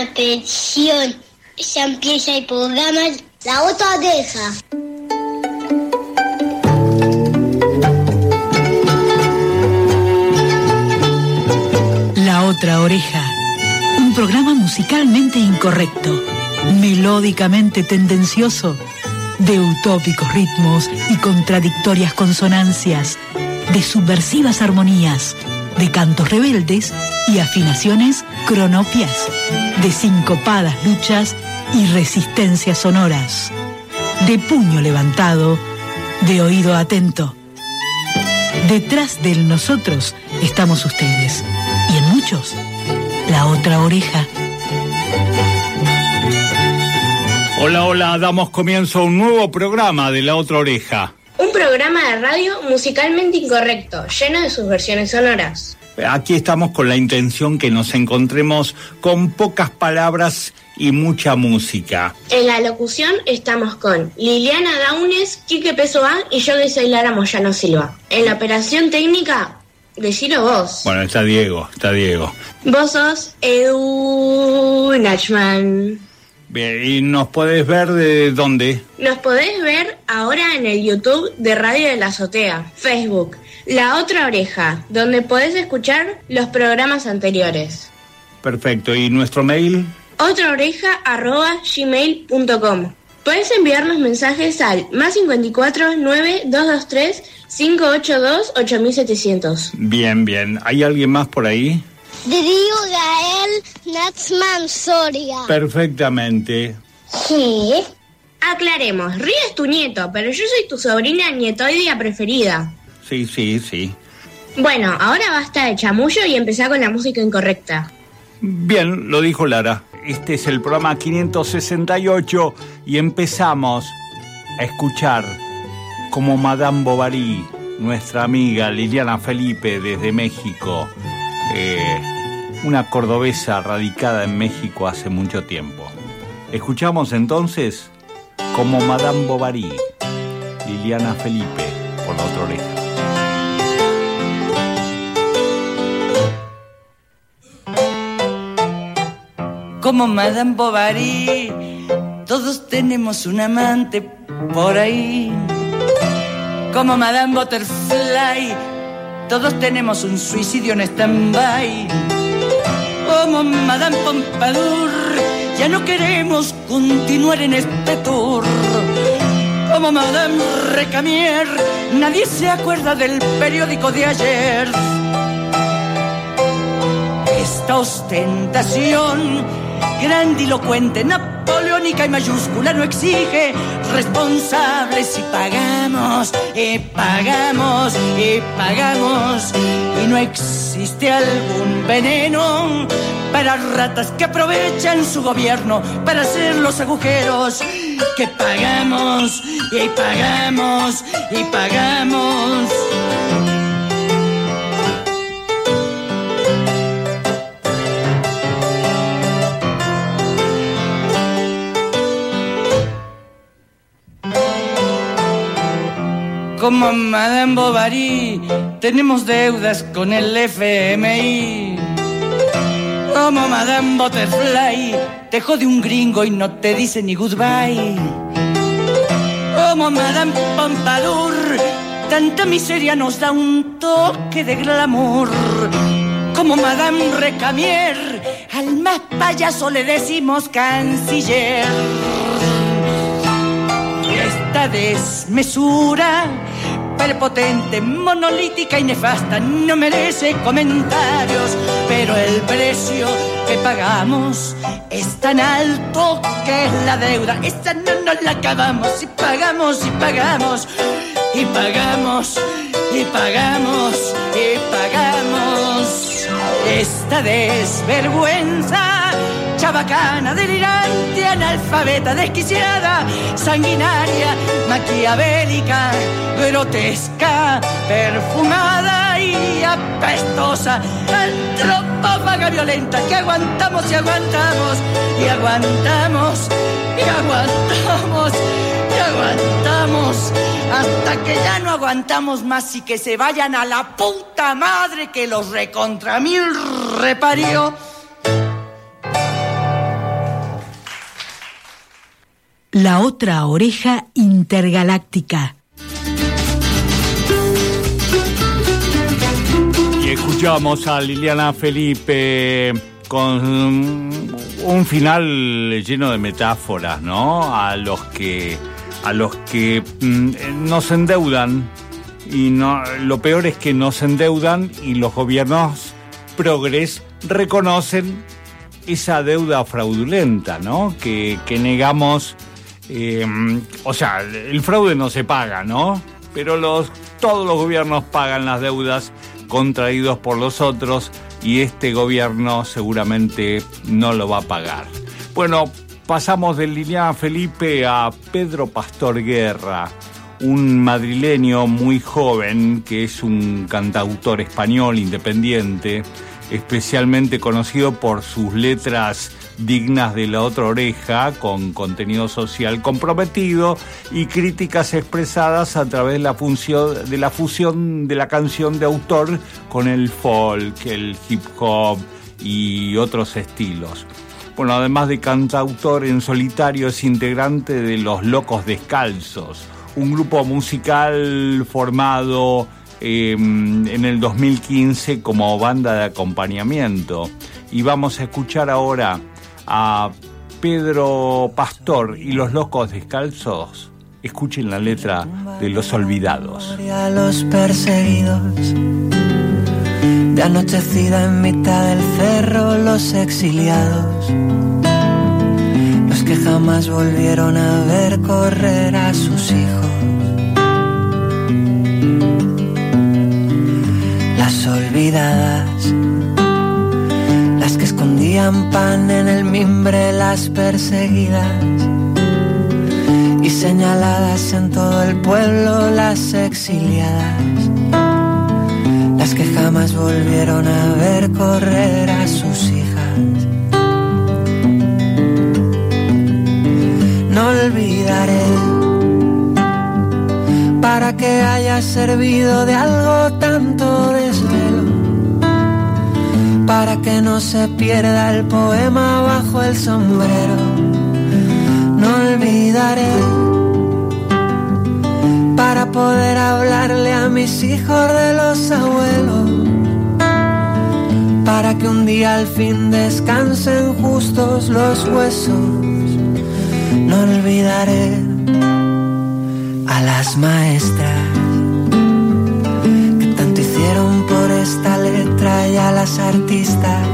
Atención, ya empieza La Otra Oreja. La Otra Oreja. Un programa musicalmente incorrecto, melódicamente tendencioso, de utópicos ritmos y contradictorias consonancias, de subversivas armonías, de cantos rebeldes y afinaciones cronopias, de sincopadas luchas y resistencias sonoras, de puño levantado, de oído atento. Detrás del nosotros estamos ustedes y en muchos la otra oreja. Hola, hola, damos comienzo a un nuevo programa de La Otra Oreja. Programa de radio musicalmente incorrecto, lleno de sus versiones sonoras. Aquí estamos con la intención que nos encontremos con pocas palabras y mucha música. En la locución estamos con Liliana Daunes, Quique Pesoa y yo que soy Lara Moyano Silva. En la operación técnica, decilo vos. Bueno, está Diego, está Diego. Vos sos Edu Nachman. Bien, ¿y nos podés ver de dónde? Nos podés ver ahora en el YouTube de Radio de la Azotea, Facebook, La Otra Oreja, donde podés escuchar los programas anteriores. Perfecto, ¿y nuestro mail? otraoreja.gmail.com Puedes enviarnos mensajes al más 54 9 223 582 8700. Bien, bien. ¿Hay alguien más por ahí? Darío Gael Natsman Soria. Perfectamente. ¿Qué? Aclaremos, Río es tu nieto, pero yo soy tu sobrina nietoidea preferida. Sí, sí, sí. Bueno, ahora basta de chamullo y empezá con la música incorrecta. Bien, lo dijo Lara. Este es el programa 568 y empezamos a escuchar como Madame Bovary, nuestra amiga Liliana Felipe desde México, eh, una cordobesa radicada en México hace mucho tiempo. Escuchamos entonces como Madame Bovary, Liliana Felipe, por la otra oreja. como Madame Bovary. Todos tenemos un amante por ahí. Como Madame Butterfly, todos tenemos un suicidio en stand-by. Como Madame Pompadour, ya no queremos continuar en este tour. Como Madame Recamier, nadie se acuerda del periódico de ayer. Esta ostentación grandilocuente, napoleónica y mayúscula no exige responsables y pagamos, y pagamos, y pagamos. Y no existe algún veneno para ratas que aprovechan su gobierno para hacer los agujeros que pagamos, y pagamos, y pagamos. Como Madame Bovary, tenemos deudas con el FMI. Como Madame Butterfly, te jode un gringo y no te dice ni goodbye. Como Madame Pompadour, tanta miseria nos da un toque de glamour. Como Madame Recamier, al más payaso le decimos canciller. Esta desmesura prepotente, monolítica y nefasta, no merece comentarios, pero el precio que pagamos es tan alto que es la deuda. Esta no nos la acabamos y pagamos y pagamos y pagamos y pagamos y pagamos esta desvergüenza chabacana, delirante, analfabeta, desquiciada, sanguinaria, maquiavélica, grotesca, perfumada y apestosa, antropófaga violenta, que aguantamos y aguantamos y aguantamos y aguantamos y aguantamos hasta que ya no aguantamos más y que se vayan a la puta madre que los recontra mil reparió. La otra oreja intergaláctica. Y escuchamos a Liliana Felipe con un final lleno de metáforas, ¿no? A los que a los que mm, nos endeudan y no lo peor es que nos endeudan y los gobiernos progres reconocen esa deuda fraudulenta, ¿no? Que, negamos, eh, o sea, el fraude no se paga, ¿no? Pero todos los gobiernos pagan las deudas contraídos por los otros y este gobierno seguramente no lo va a pagar. Bueno, pasamos de Liliana Felipe a Pedro Pastor Guerra, un madrileño muy joven que es un cantautor español independiente especialmente conocido por sus letras dignas de la otra oreja, con contenido social comprometido y críticas expresadas a través de la, función, de la fusión de la canción de autor con el folk, el hip hop y otros estilos. Bueno, además de cantautor en solitario, es integrante de Los Locos Descalzos, un grupo musical formado Em, en el 2015 como banda de acompañamiento. Y vamos a escuchar ahora a Pedro Pastor y los Locos Descalzos. Escuchen la letra de Los Olvidados. A los perseguidos, de anochecida en mitad del cerro, los exiliados, los que jamás volvieron a ver correr a sus hijos olvidadas, las pan en el mimbre, las perseguidas y señaladas en todo el pueblo, las exiliadas, las que jamás volvieron a ver correr a sus hijas. No olvidaré para que haya servido de algo tanto para que no se pierda el poema bajo el sombrero. No olvidaré para poder hablarle a mis hijos de los abuelos, para que un día al fin descansen justos los huesos. No olvidaré a las maestras hicieron por esta letra y a las artistas,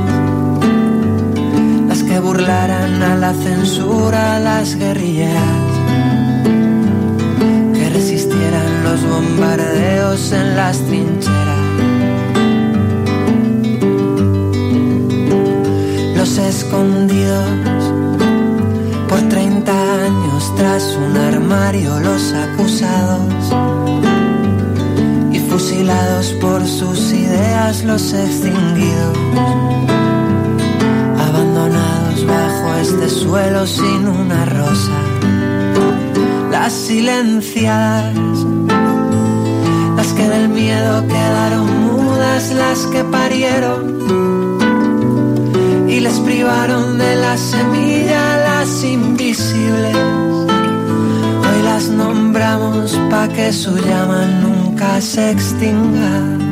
las que burlaran a la censura, las guerrilleras, que resistieran los bombardeos en las trincheras. Los escondidos por 30 años tras un armario los acusados fusilados por sus ideas los extinguidos, abandonados bajo este suelo sin una rosa, las silenciadas, las que del miedo quedaron mudas, las que parieron y les privaron de la semilla invisibles. Hoy las nombramos pa' que su llama ka-sexting ka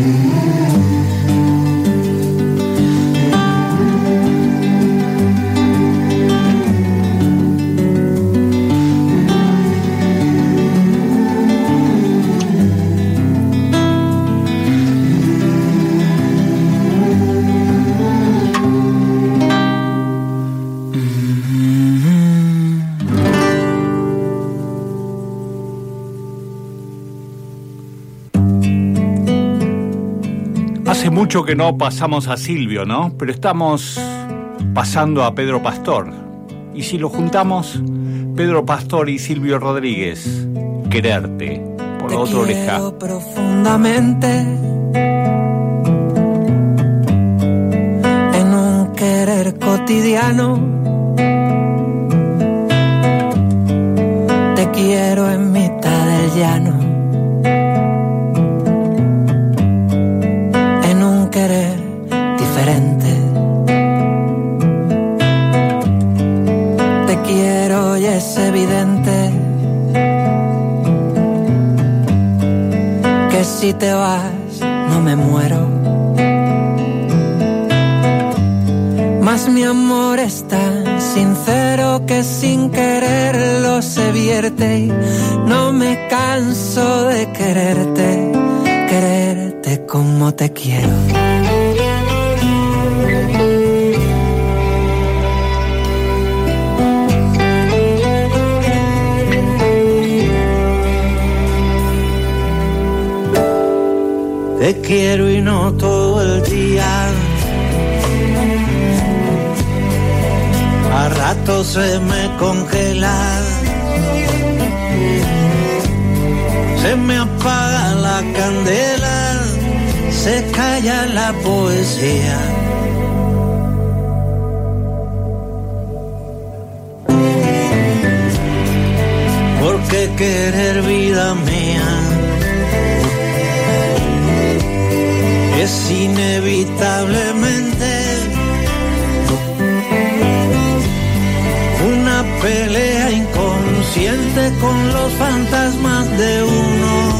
Amém. Mucho que no pasamos a Silvio, ¿no? Pero estamos pasando a Pedro Pastor. Y si lo juntamos, Pedro Pastor y Silvio Rodríguez, quererte, por la otra oreja. profundamente en un querer cotidiano. Te quiero en mitad del llano. Evidente que si te vas no me muero. Mas mi amor es tan sincero que sin quererlo se vierte y no me canso de quererte, quererte como te quiero. Te quiero y no todo el día. A ratos se me congela. Se me apaga la candela. Se calla la poesía. Porque querer vida mía es inevitablemente una pelea inconsciente con los fantasmas de uno.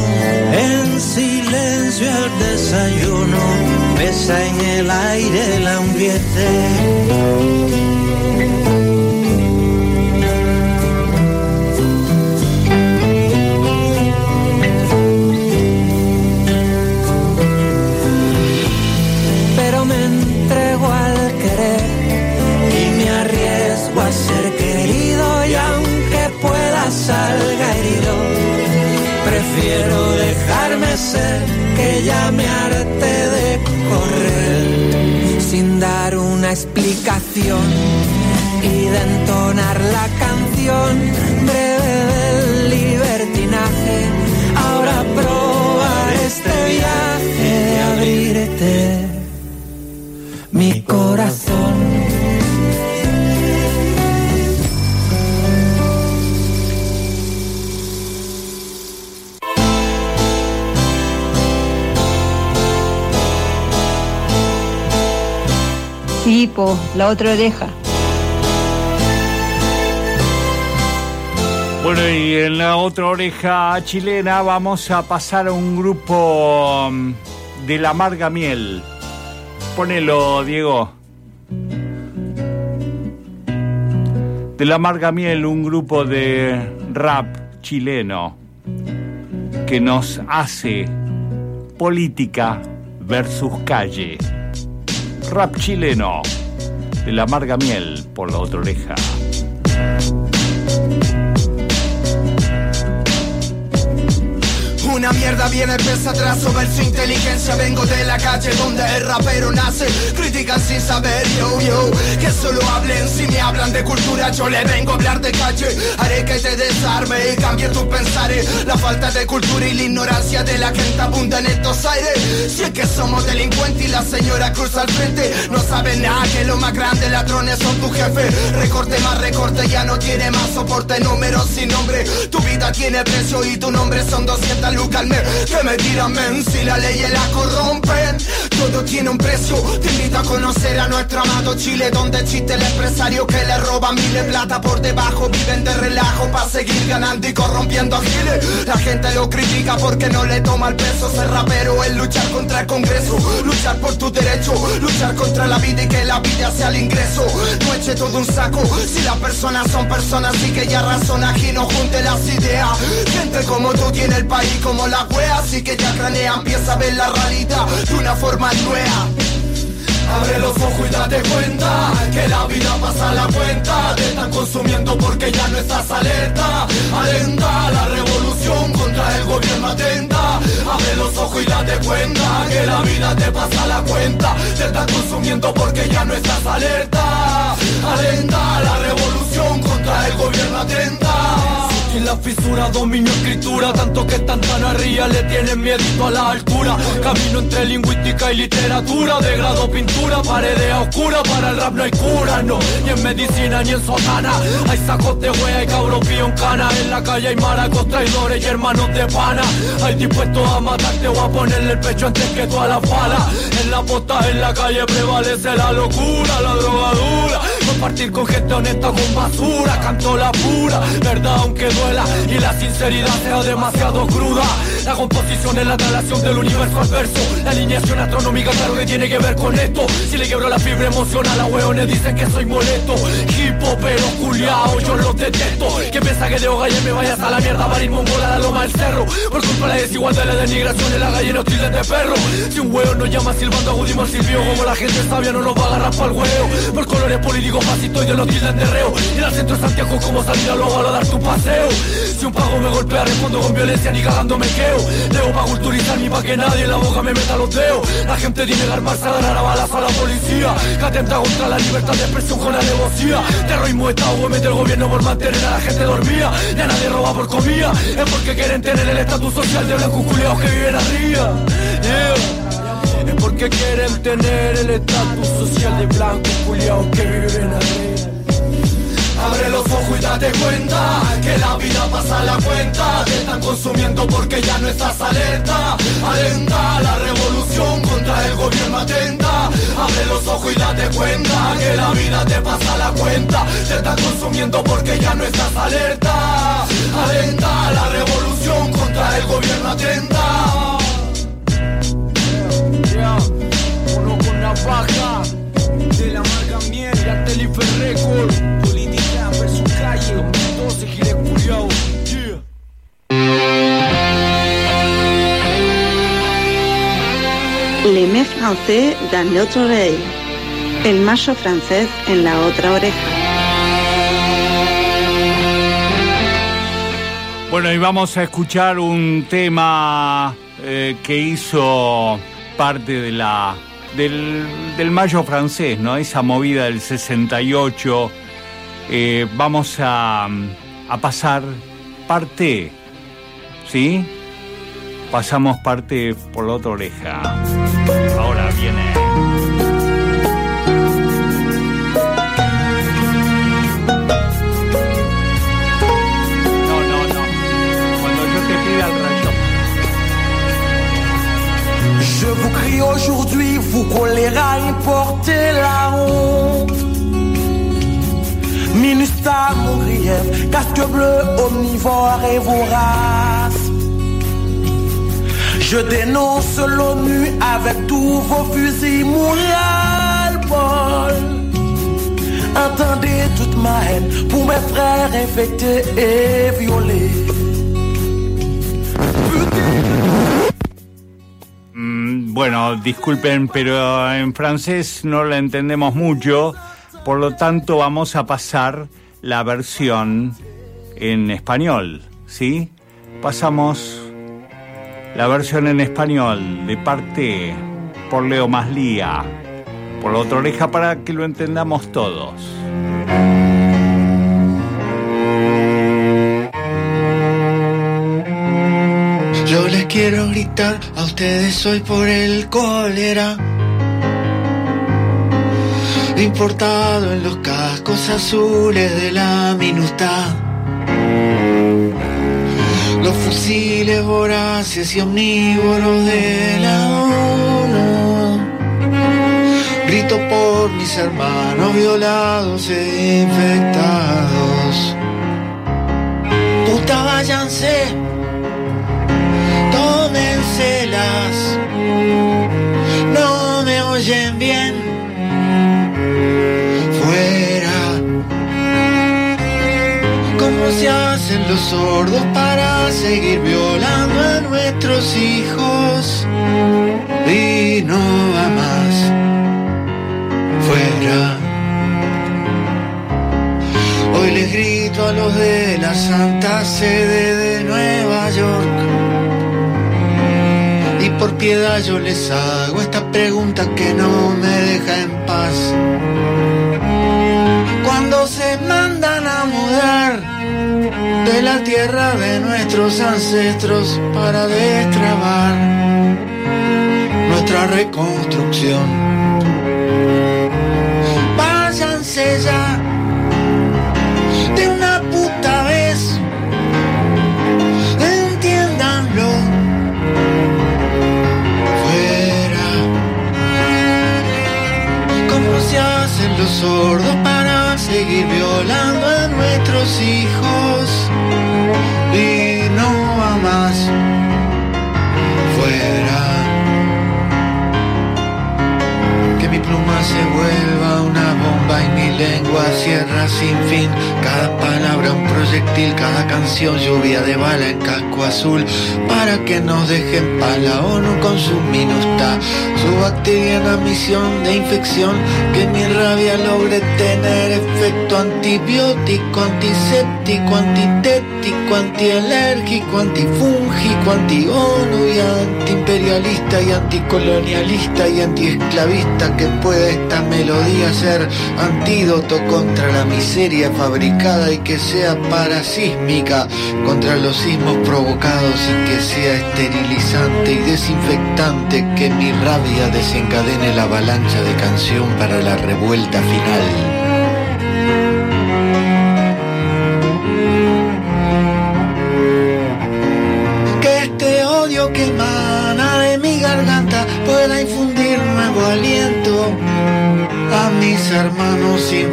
En silencio el desayuno besa en el aire el ambiente. Prefiero dejarme ser que ya me harté de correr sin dar una explicación y de entonar la canción breve del libertinaje. Ahora probar este viaje de abrirte mi corazón. La otra oreja. Bueno, y en la otra oreja chilena vamos a pasar a un grupo mm, de la amarga miel. Ponelo, Diego. De la amarga miel, un grupo de rap chileno que nos hace política versus calle. Rap chileno de la amarga miel por la otra oreja. Una mierda viene pesa atrás sobre su inteligencia. Vengo de la calle donde el rapero nace. Critican sin saber, yo, yo Que solo hablen. Si me hablan de cultura Yo le vengo a hablar de calle. Haré que te desarme y cambie tus pensares. La falta de cultura y la ignorancia de la gente abunda en estos aires. Si es que somos delincuentes y la señora cruza al frente No saben nada que lo más grande ladrones son tu jefe Recorte más recorte ya no tiene más soporte. Números sin nombre Tu vida tiene precio y tu nombre son 200 lucas Que me tiran men si la ley la corrompen Todo tiene un precio. Te invito a conocer a nuestro amado Chile Donde existe el empresario que le roba miles de plata por debajo. Viven de relajo para seguir ganando y corrompiendo a giles La gente lo critica porque no le toma el peso. Ser rapero es luchar contra el congreso. Luchar por tus derechos Luchar contra la vida y que la vida sea el ingreso. No eche todo un saco Si las personas son personas y que ya razona aquí no junte las ideas. Gente como tú tiene el país como la wea Así que ya cranea empieza a ver la realidad de una forma Abre los ojos y date cuenta que la vida pasa la cuenta. Te están consumiendo porque ya no estás alerta. Alenta la revolución contra el gobierno atenta. Abre los ojos y date cuenta que la vida te pasa la cuenta. Te están consumiendo porque ya no estás alerta. Alenta la revolución contra el gobierno atenta. Y la fisura dominio escritura Tanto que están tan arriba le tienen miedo a la altura. Camino entre lingüística y literatura De grado pintura, paredes oscura Para el rap no hay cura, no. Ni en medicina ni en sotana. Hay sacos de wea y cabros en cana. En la calle hay maracos, traidores y hermanos de pana. Hay dispuestos a matarte o a ponerle el pecho antes que tú a la fala. En la posta en la calle prevalece la locura, la drogadura. Compartir con gente honesta con basura Canto la pura, verdad aunque y la sinceridad sea demasiado cruda. La composición es la relación del universo al verso. La alineación astronómica, claro que tiene que ver con esto. Si le quebro la fibra emocional, a hueones dicen que soy molesto. Hip pero culiao, yo lo detesto. Que piensa que de y me vayas a la mierda para ir mongola la loma del cerro. Por culpa de la desigualdad, la denigración en la gallina hostiles de perro. Si un hueón nos llama silbando, agudimos al silbio. Como la gente sabia no nos va a agarrar para el huevo. Por colores políticos, fascistas y de los tilden de reo. Ir al centro de Santiago como salir a luego a dar tu paseo. Si un pago me golpea, respondo con violencia, ni cagando me queo. Leo pa' culturizar, ni pa' que nadie en la boca me meta los dedos. La gente tiene que armarse a ganar a balas a la policía. Que atenta contra la libertad de expresión con alevosía. Terrorismo Estado, mete el gobierno por mantener a la gente dormida. Ya nadie roba por comida. Es porque quieren tener el estatus social de blancos culeados que viven arriba. Es porque quieren tener el estatus social de blancos culiados que viven arriba. Abre los ojos y date cuenta que la vida pasa la cuenta. Te están consumiendo porque ya no estás alerta. Alenta la revolución contra el gobierno atenta. Abre los ojos y date cuenta que la vida te pasa la cuenta. Te están consumiendo porque ya no estás alerta. Alenta la revolución contra el gobierno atenta. Uno con navaja de la marca miel, la Telifer Record. Le Mets français dans l'autre oreille. El macho francés en la otra oreja. Bueno, y vamos a escuchar un tema eh, que hizo parte de la del, del mayo francés, ¿no? Esa movida del 68 eh, vamos a, a, pasar parte, ¿sí? Pasamos parte por la otra oreja. Ahora viene... omnivore et vorace. Je dénonce l'ONU avec tous vos fusils, mon ras-le-bol. Entendez toute ma haine pour mes frères infectés et violés. Mm, bueno, disculpen, pero en francés no la entendemos mucho. Por lo tanto, vamos a pasar la versión en español, ¿sí? Pasamos la versión en español de parte por Leo Maslía, por la otra oreja para que lo entendamos todos. Yo les quiero gritar a ustedes hoy por el cólera importado en los cascos azules de la minuta. Fusiles voraces y omnívoros de la ONU. Grito por mis hermanos violados e infectados. Puta, váyanse, tómenselas. No me oyen bien se hacen los sordos para a seguir violando a nuestros hijos y no va más fuera. Hoy les grito a los de la Santa Sede de Nueva York. Y por piedad yo les hago esta pregunta que no me deja en paz. La tierra de nuestros ancestros para destrabar nuestra reconstrucción. Váyanse ya de una puta vez, entiéndanlo. Fuera, como se hacen los sordos para seguir violando a nuestros hijos Fuera. Que mi pluma se vuelva una bomba y mi lengua cierra sin fin. Cada palabra un proyectil, cada canción lluvia de bala en casco azul. Para que nos dejen pa' la ONU con su minusta. Su bacteriana misión de infección. Que mi rabia logre tener efecto antibiótico, antiséptico, antitético, antialérgico, antifúngico, anti-ONU y antiimperialista y anticolonialista y antiesclavista que pueda esta melodía ser antídoto contra la miseria fabricada y que sea parasísmica contra los sismos provocados y que sea esterilizante y desinfectante que mi rabia desencadene la avalancha de canción para la revuelta final.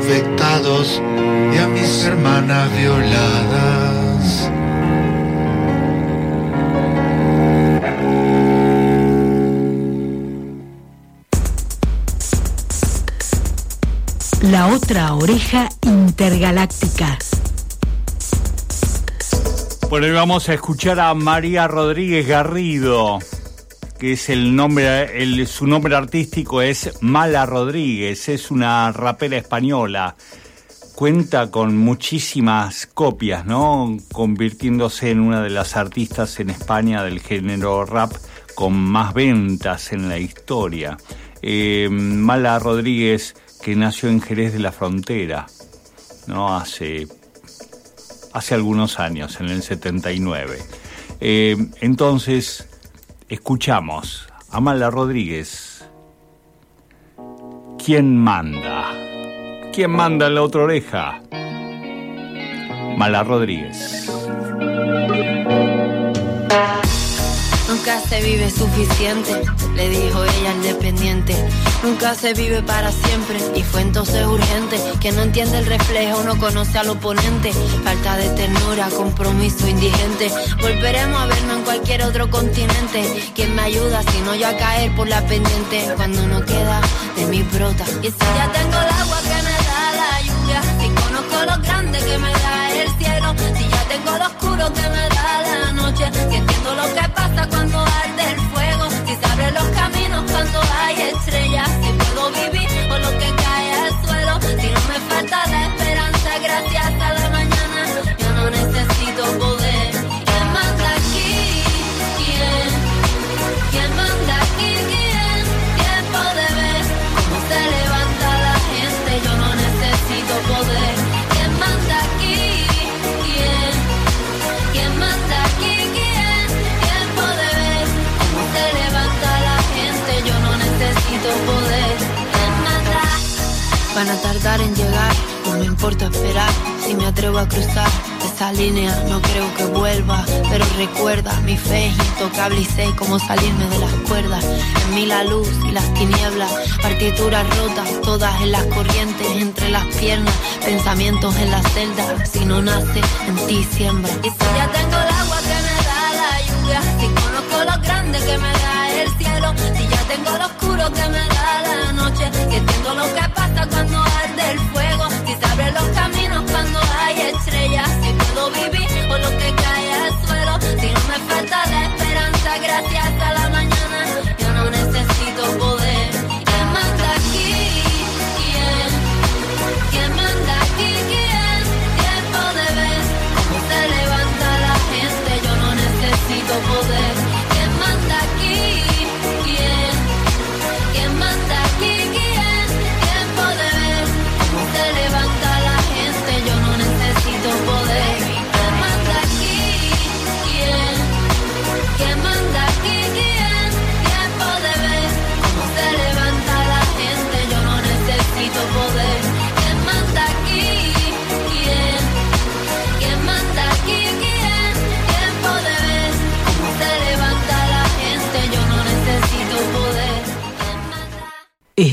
Hermanos infectados y a mis hermanas violadas. La otra oreja intergaláctica. Bueno, y vamos a escuchar a María Rodríguez Garrido, que es el nombre, su nombre artístico es Mala Rodríguez, es una rapera española. Cuenta con muchísimas copias, ¿no? Convirtiéndose en una de las artistas en España del género rap con más ventas en la historia. Eh, Mala Rodríguez, que nació en Jerez de la Frontera, ¿no? Hace hace algunos años, en el 79. Eh, entonces, escuchamos a Mala Rodríguez. ¿Quién manda? ¿Quién manda en la otra oreja? Mala Rodríguez. Nunca se vive suficiente, le dijo ella al dependiente. Nunca se vive para siempre y fue entonces urgente. Que no entiende el reflejo, no conoce al oponente. Falta de ternura, compromiso indigente. Volveremos a vernos en cualquier otro continente. ¿Quién me ayuda si no yo a caer por la pendiente? Cuando no queda de mi brota. Y si ya tengo el agua que me da la lluvia, si conozco lo grande que me da el cielo, si ya tengo lo oscuro que me da la noche, si entiendo lo que Van a tardar en llegar, no me importa esperar. Si me atrevo a cruzar esa línea, no creo que vuelva. Pero recuerda, mi fe es intocable y sé cómo salirme de las cuerdas. En mí la luz y las tinieblas, partituras rotas, todas en las corrientes, entre las piernas, pensamientos en la celda. Si no nace, en ti siembra. Y si ya tengo el agua que me da la lluvia, si conozco lo grande que me da el cielo, si ya tengo lo oscuro que me da la noche, si entiendo lo que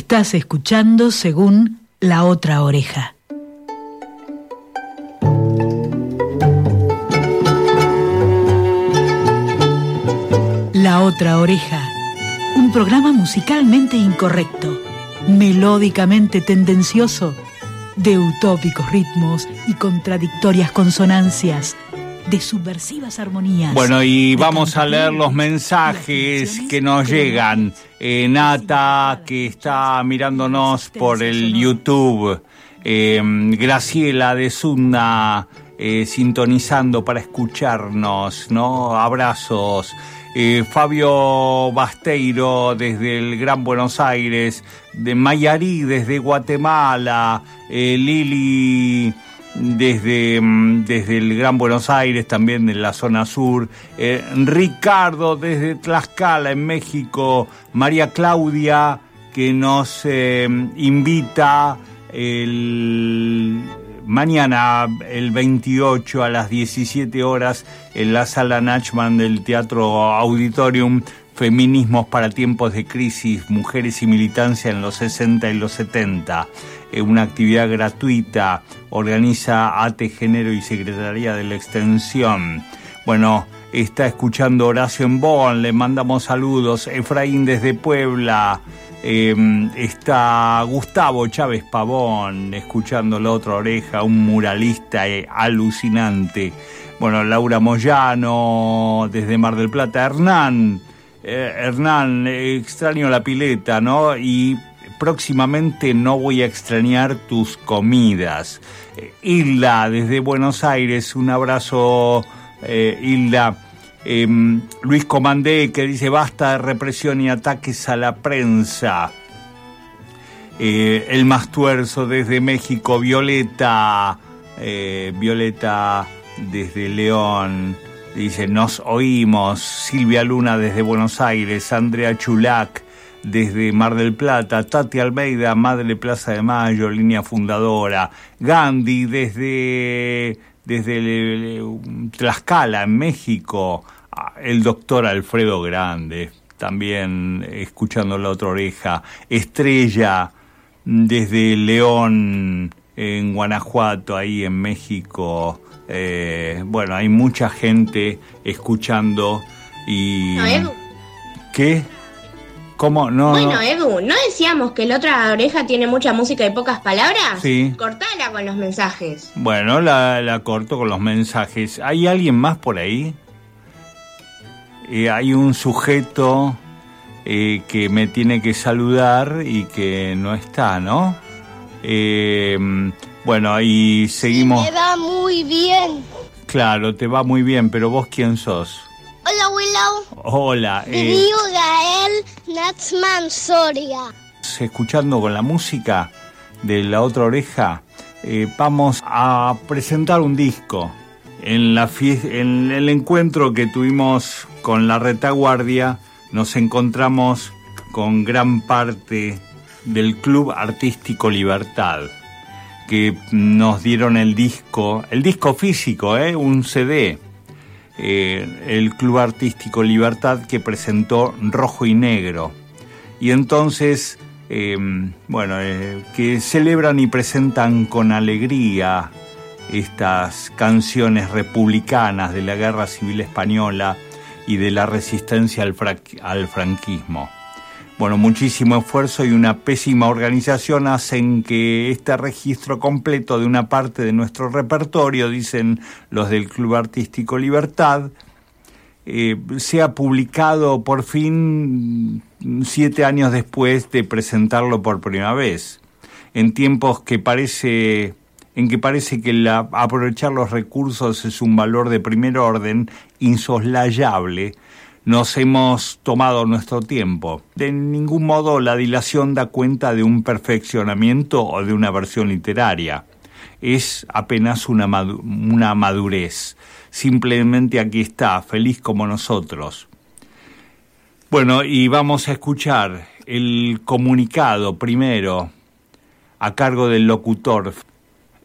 Estás escuchando según La Otra Oreja. La Otra Oreja, un programa musicalmente incorrecto, melódicamente tendencioso, de utópicos ritmos y contradictorias consonancias, de subversivas armonías. Bueno, y vamos a leer los mensajes que nos llegan. Eh, Nata, que está mirándonos por el YouTube. Eh, Graciela de Zunda, eh, sintonizando para escucharnos, ¿no? Abrazos. Eh, Fabio Basteiro desde el Gran Buenos Aires, de Mayarí desde Guatemala, eh, Lili desde, mm, desde el Gran Buenos Aires, también en la zona sur, eh, Ricardo desde Tlaxcala en México, María Claudia que nos eh, invita mañana el 28 a las 17 horas en la sala Nachman del Teatro Auditorium. Feminismos para tiempos de crisis, mujeres y militancia en los 60 y los 70. Eh, una actividad gratuita, organiza ATE Género y Secretaría de la Extensión. Bueno, está escuchando Horacio en le mandamos saludos. Efraín desde Puebla. Eh, está Gustavo Chávez Pavón escuchando la otra oreja, un muralista eh, alucinante. Bueno, Laura Moyano desde Mar del Plata, Hernán, eh, Hernán, extraño la pileta, ¿no? Y próximamente no voy a extrañar tus comidas. Eh, Hilda desde Buenos Aires, un abrazo, eh, Hilda. Eh, Luis Comandé que dice basta de represión y ataques a la prensa. Eh, el más tuerzo desde México, Violeta, eh, Violeta desde León, dice nos oímos, Silvia Luna desde Buenos Aires, Andrea Chulac desde Mar del Plata, Tati Almeida, Madre Plaza de Mayo, línea fundadora, Gandhi desde, desde Tlaxcala, en México, el doctor Alfredo Grande, también escuchando la otra oreja, Estrella desde León, en Guanajuato, ahí en México. Eh, bueno, hay mucha gente escuchando y... ¿Qué? ¿Cómo? No, bueno, no. Edu, ¿no decíamos que la otra oreja tiene mucha música y pocas palabras? Sí. Cortala con los mensajes. Bueno, la, la corto con los mensajes. ¿Hay alguien más por ahí? Eh, hay un sujeto eh, que me tiene que saludar y que no está, ¿no? Eh, bueno, y seguimos. Me va muy bien. Claro, te va muy bien, pero vos quién sos? Hola, Willow. Hola. eh, Gael Natsman Soria. escuchando con la música de la otra oreja, eh, vamos a presentar un disco. En, la en el encuentro que tuvimos con la retaguardia, nos encontramos con gran parte del Club Artístico Libertad, que nos dieron el disco, el disco físico, ¿eh? un CD, eh, el Club Artístico Libertad que presentó Rojo y Negro. Y entonces, eh, bueno, eh, que celebran y presentan con alegría estas canciones republicanas de la Guerra Civil Española y de la resistencia al, al franquismo. Bueno, muchísimo esfuerzo y una pésima organización hacen que este registro completo de una parte de nuestro repertorio, dicen los del Club Artístico Libertad, eh, sea publicado por fin siete años después de presentarlo por primera vez, en tiempos que parece en que parece que la- aprovechar los recursos es un valor de primer orden insoslayable, nos hemos tomado nuestro tiempo. De ningún modo la dilación da cuenta de un perfeccionamiento o de una versión literaria. Es apenas una, una madurez. Simplemente aquí está, feliz como nosotros. Bueno, y vamos a escuchar el comunicado primero a cargo del locutor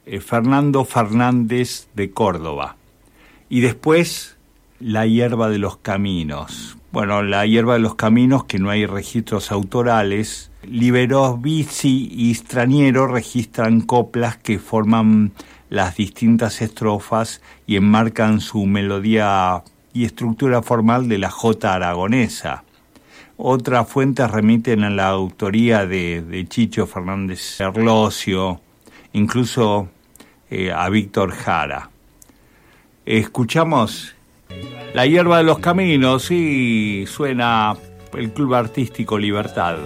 eh, Fernando Fernández de Córdoba. Y después la hierba de los caminos. Bueno, la hierba de los caminos, que no hay registros autorales, Bici y Straniero registran coplas que forman las distintas estrofas y enmarcan su melodía y estructura formal de la jota aragonesa. Otras fuentes remiten a la autoría de, Chicho Fernández Erlosio, incluso eh, a Víctor Jara. Escuchamos La hierba de los caminos y suena el Club Artístico Libertad.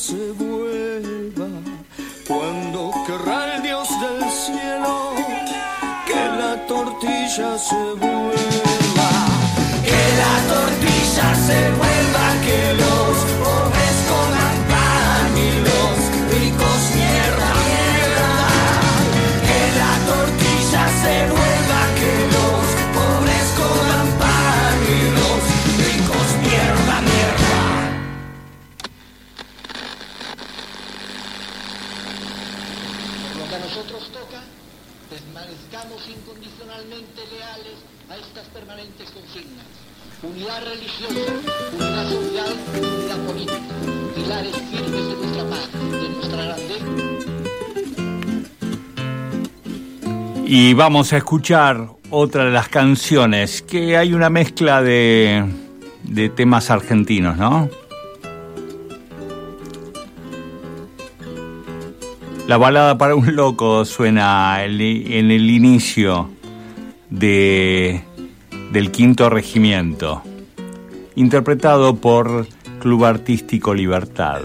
是不 Y vamos a escuchar otra de las canciones, que hay una mezcla de, temas argentinos, ¿no? La balada para un loco suena en el inicio de, del quinto regimiento, interpretado por Club Artístico Libertad.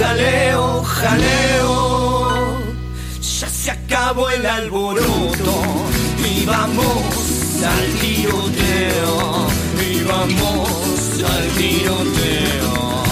Jaleo, jaleo, ya se acabó el alboroto. Y vamos al tiroteo, y vamos al tiroteo.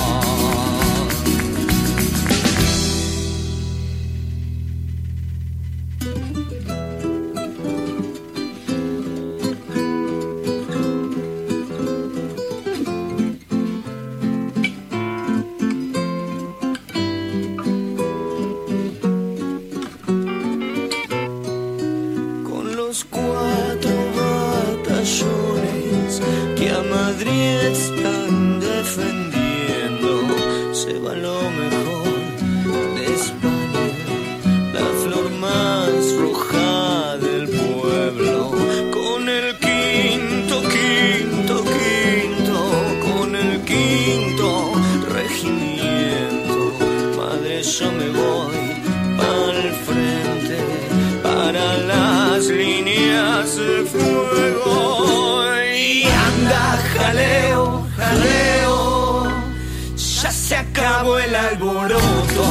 Acabó el alboroto.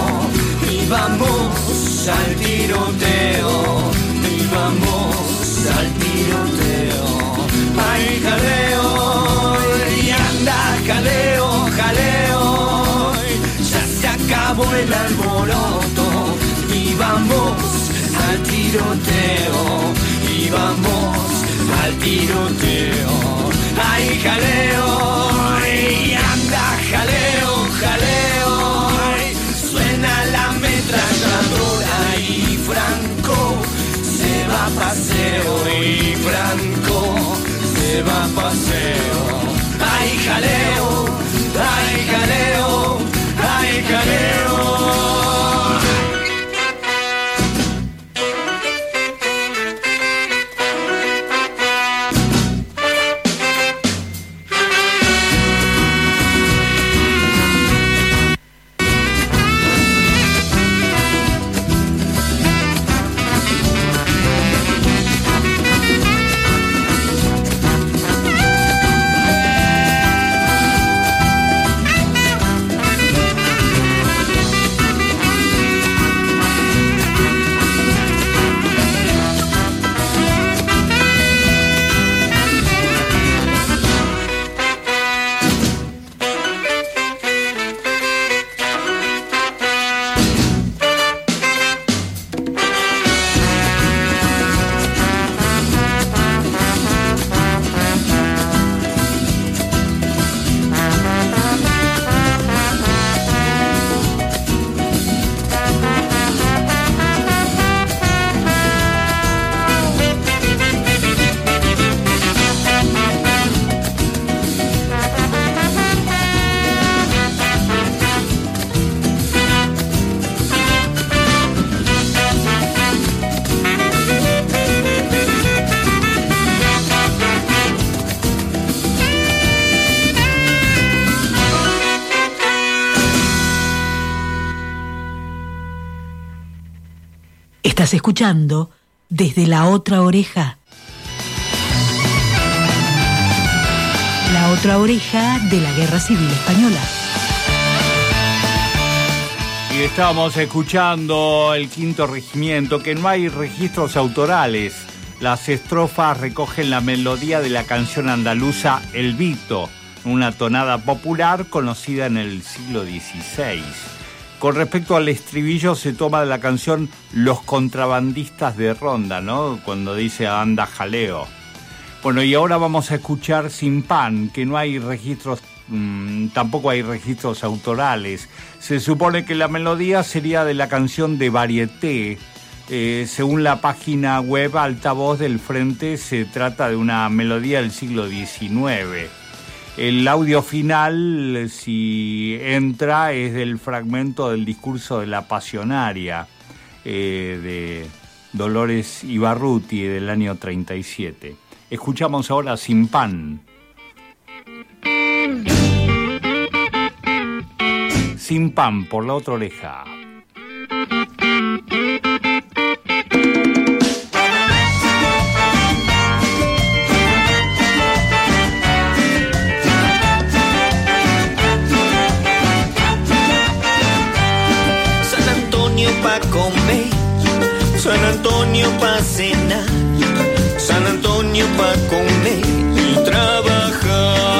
Y vamos al tiroteo, y vamos al tiroteo. Ay, jaleo, y anda, jaleo, jaleo, ya se acabó el alboroto. Y vamos al tiroteo, y vamos al tiroteo. Ay, jaleo, y anda, jaleo. Paseo, y Franco se va a paseo. Ay, jaleo, ay, jaleo, ay, jaleo. Estás escuchando desde la otra oreja. La otra oreja de la Guerra Civil Española. Y estábamos escuchando el quinto regimiento, que no hay registros autorales. Las estrofas recogen la melodía de la canción andaluza El Vito, una tonada popular conocida en el siglo XVI. Con respecto al estribillo se toma de la canción Los contrabandistas de Ronda, ¿no? Cuando dice anda jaleo. Bueno, y ahora vamos a escuchar Sin Pan, que no hay registros, mmm, tampoco hay registros autorales. Se supone que la melodía sería de la canción de Varieté. Eh, según la página web Altavoz del Frente, se trata de una melodía del siglo XIX. El audio final, si entra, es del fragmento del discurso de la pasionaria eh, de Dolores Ibarruti del año 37. Escuchamos ahora Sin Pan. Sin Pan por la otra oreja. Antonio pa' cenar, San Antonio pa' comer y trabajar.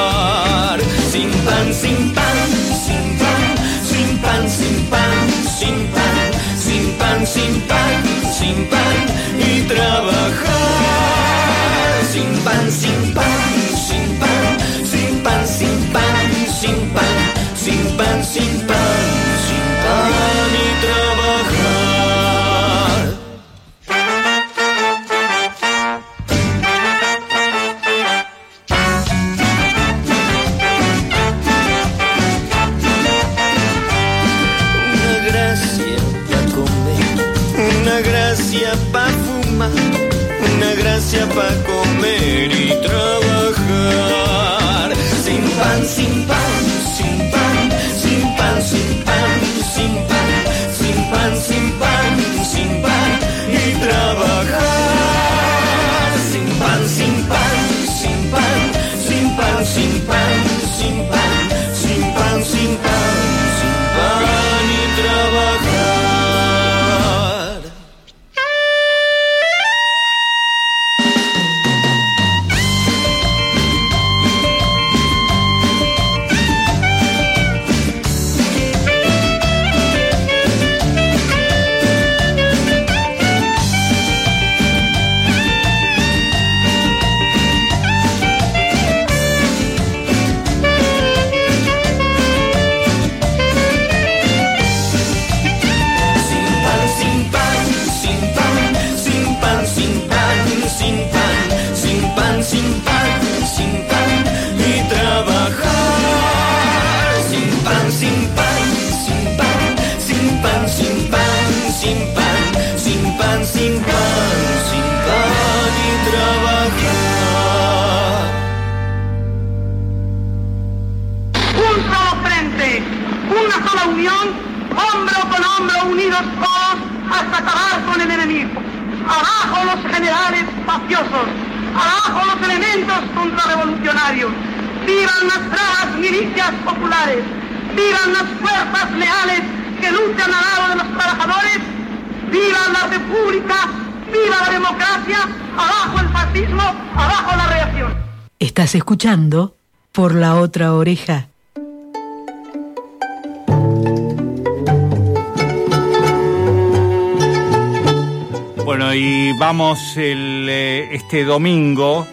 Sin pan, sin pan, sin pan, sin pan, sin pan, sin pan, sin pan, sin pan, sin pan y trabajar. Sin pan, sin pan, para comer y trabajar. Sin pan, sin pan, sin pan, sin pan, sin pan, sin pan, sin pan, sin pan, sin pan y trabajar. Sin pan, sin pan, sin pan, sin pan, sin pan, oreja. Bueno, y vamos eh, este domingo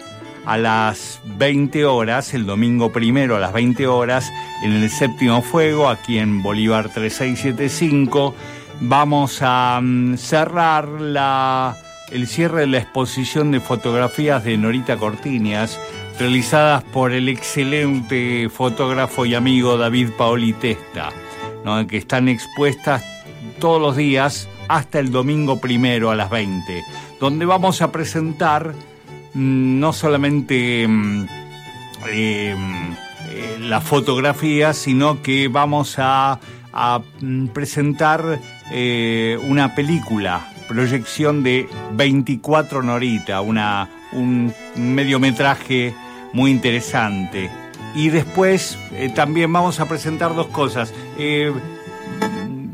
a las 20 horas, el domingo primero a las 20 horas, en el séptimo fuego, aquí en Bolívar 3675. Vamos a mm, cerrar la, el cierre de la exposición de fotografías de Norita Cortiñas, realizadas por el excelente fotógrafo y amigo David Paoli Testa, que están expuestas todos los días hasta el domingo primero a las 20, donde vamos a presentar mm, no solamente mm, eh, eh, la fotografía, sino que vamos a, a, mm, presentar eh, una película, proyección de 24 Norita, una, un mediometraje muy interesante. Y después eh, también vamos a presentar dos cosas. Eh,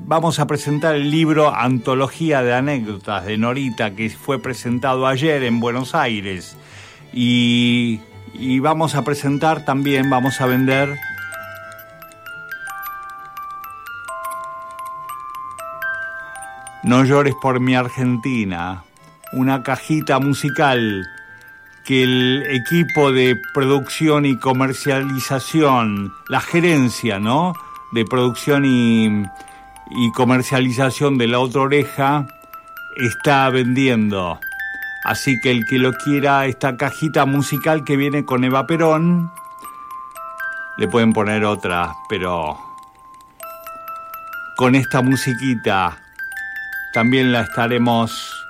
vamos a presentar el libro Antología de Anécdotas de Norita, que fue presentado ayer en Buenos Aires. Y, y vamos a presentar también, vamos a vender No llores por mi Argentina, una cajita musical que el equipo de producción y comercialización, la gerencia, ¿no? De producción y, y comercialización de la otra oreja está vendiendo. Así que el que lo quiera, esta cajita musical que viene con Eva Perón, le pueden poner otra, pero con esta musiquita también la estaremos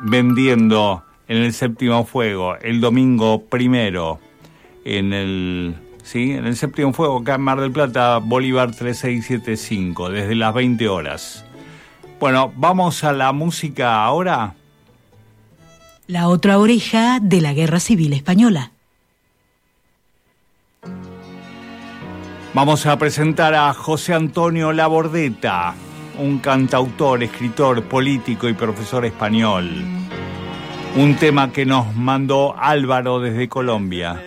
vendiendo en el séptimo fuego el domingo primero en el sí en el séptimo fuego acá en Mar del Plata Bolívar 3675 desde las 20 horas bueno vamos a la música ahora La otra oreja de la Guerra Civil Española. vamos a presentar a José Antonio Labordeta un cantautor, escritor, político y profesor español. Un tema que nos mandó Álvaro desde Colombia.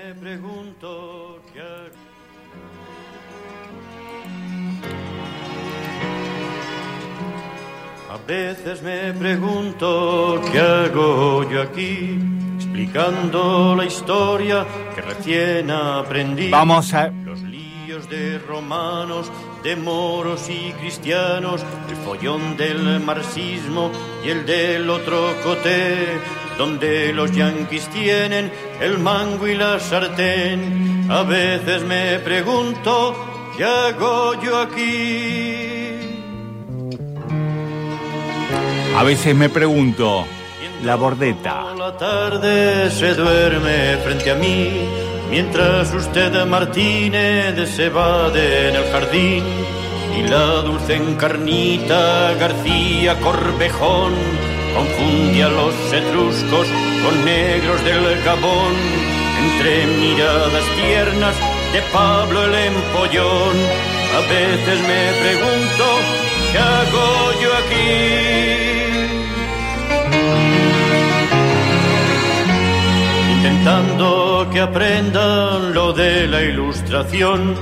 A veces me pregunto qué hago yo aquí, explicando la historia que recién aprendí. Vamos a Los de romanos, de moros y cristianos, el follón del marxismo y el del otro coté, donde los yanquis tienen el mango y la sartén. A veces me pregunto qué hago yo aquí. A veces me pregunto, La Bordeta. La tarde se duerme frente a mí, mientras usted Martínez se va en el jardín. Y la dulce encarnita García Corvejón confunde a los etruscos con negros del Gabón, entre miradas tiernas de Pablo el empollón. A veces me pregunto, ¿qué hago yo aquí? Intentando que aprendan lo de la ilustración,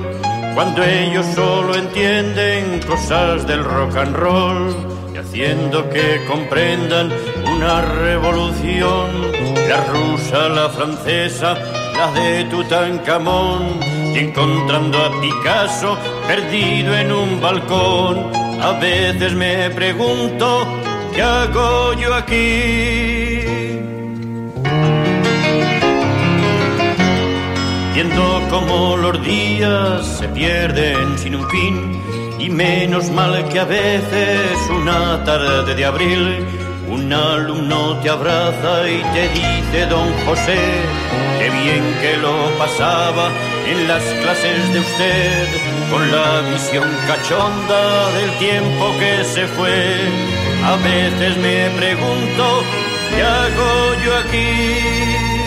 cuando ellos solo entienden cosas del rock and roll y haciendo que comprendan una revolución, la rusa, la francesa, la de Tutankamón, y encontrando a Picasso perdido en un balcón, a veces me pregunto, ¿qué hago yo aquí? Viendo cómo los días se pierden sin un fin, y menos mal que a veces una tarde de abril un alumno te abraza y te dice, don José, qué bien que lo pasaba en las clases de usted, con la visión cachonda del tiempo que se fue. A veces me pregunto, ¿qué hago yo aquí?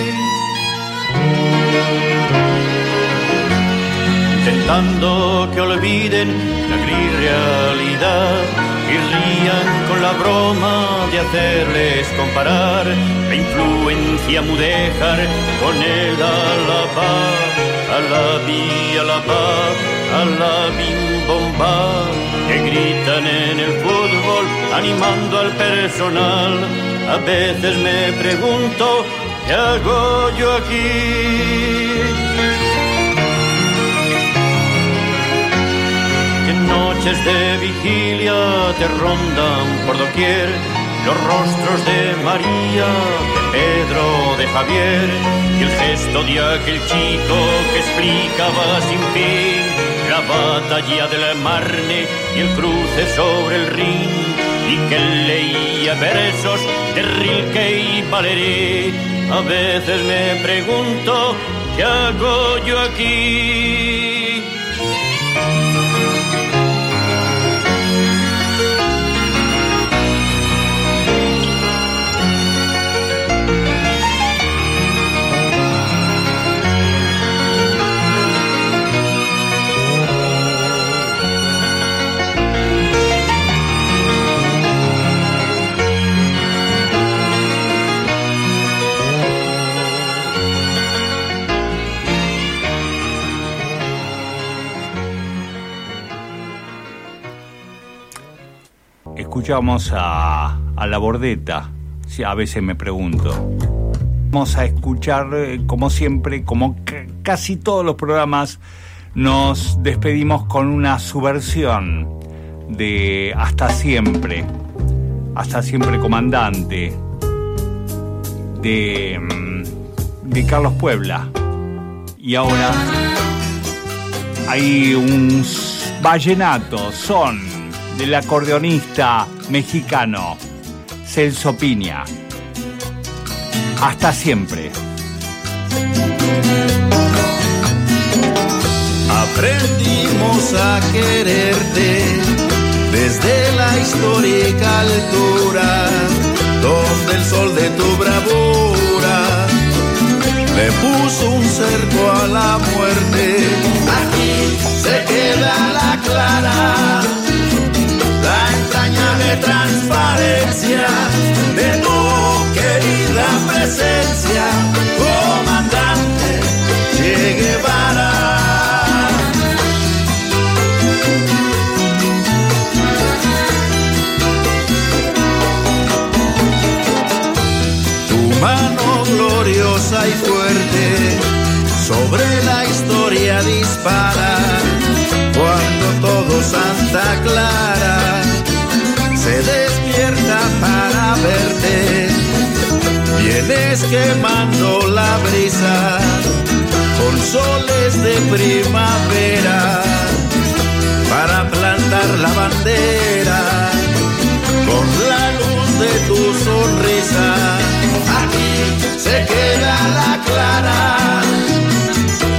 Intentando que olviden la gris realidad y rían con la broma de hacerles comparar la influencia mudéjar con el alabá, alabí, alabá, alabim bomba, que gritan en el fútbol animando al personal. A veces me pregunto, ¿qué hago yo aquí? Noches de vigilia te rondan por doquier los rostros de María, de Pedro, de Javier y el gesto de aquel chico que explicaba sin fin la batalla del Marne y el cruce sobre el Rin y que leía versos de Rilke y Valéry. A veces me pregunto, ¿qué hago yo aquí? Escuchamos a, a la bordeta, sí, a veces me pregunto. Vamos a escuchar, eh, como siempre, como casi todos los programas, nos despedimos con una subversión de Hasta Siempre, Hasta Siempre Comandante, de, mm, de Carlos Puebla. Y ahora hay un vallenato, son del acordeonista mexicano Celso Piña. Hasta siempre. Aprendimos a quererte desde la histórica altura, donde el sol de tu bravura le puso un cerco a la muerte. Aquí se queda la clara transparencia de tu querida presencia, comandante Che Guevara. Tu mano gloriosa y fuerte sobre la historia dispara cuando todo Santa Clara se despierta para verte. Vienes quemando la brisa con soles de primavera para plantar la bandera con la luz de tu sonrisa. Aquí se queda la clara,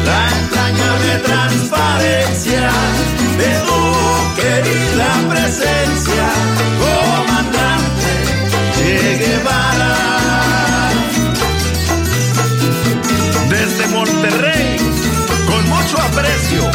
la entrañable transparencia de tu querida presencia, comandante Che Guevara. Desde Monterrey, con mucho aprecio,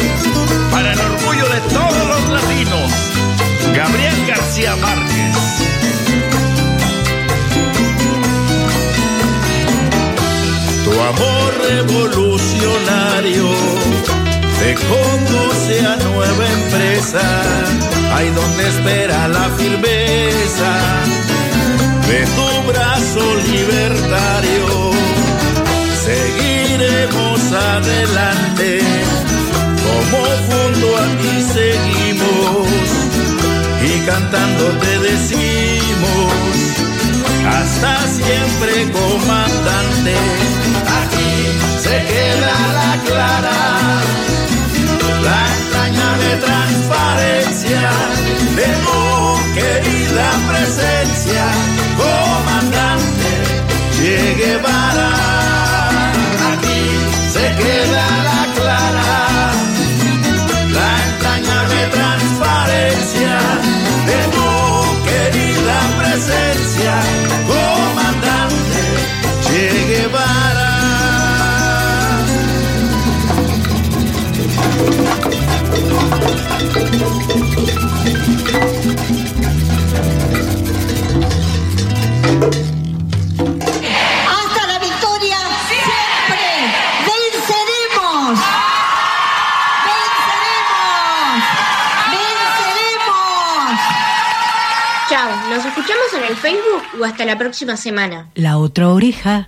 empresa, ahí donde espera la firmeza de tu brazo libertario. Seguiremos adelante, como junto a ti seguimos, y cantando te decimos, hasta siempre comandante, aquí se queda la clara, la entrañable de tu querida presencia, comandante En el Facebook o hasta la próxima semana. La otra oreja